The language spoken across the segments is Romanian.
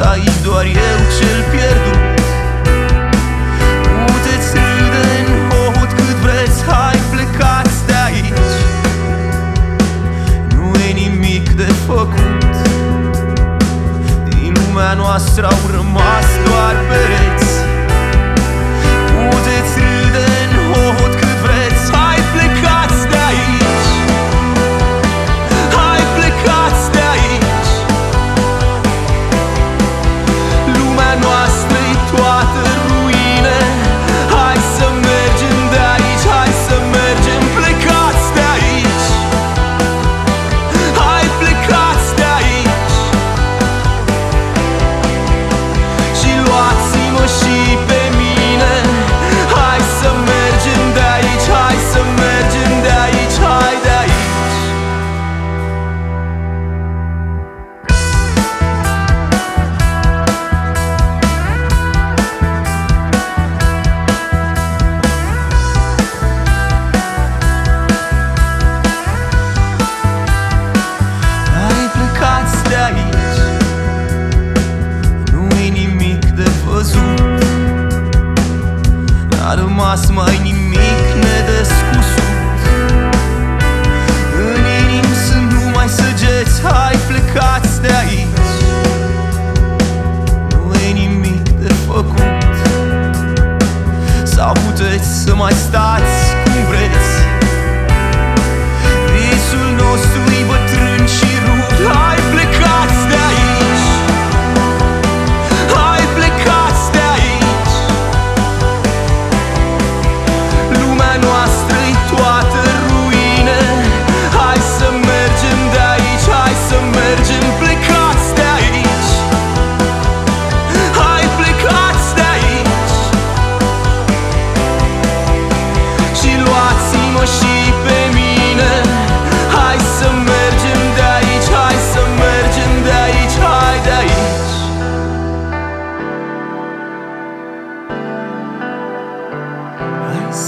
ai doar eu cel pierdut. Puteți râde în hohot cât vreți, hai plecați de aici. Nu e nimic de făcut. Din lumea noastră au rămas doar pereți rămas mai nimic nedescusut În inim sunt numai săgeți, hai plecați de aici. Nu e nimic de făcut. Sau puteți să mai stați cum vreți.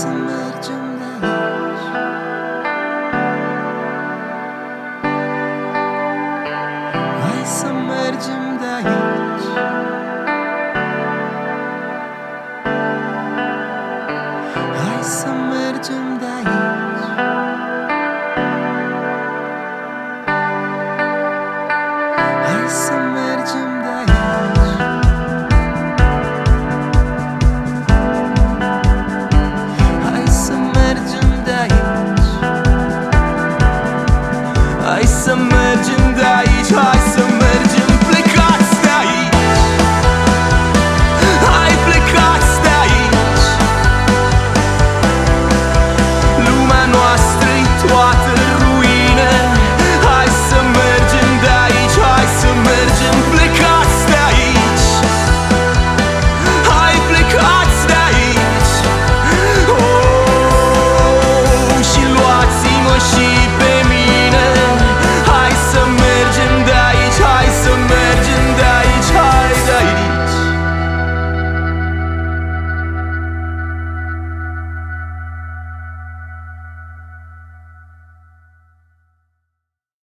Tılsımlar cümleler Ay sen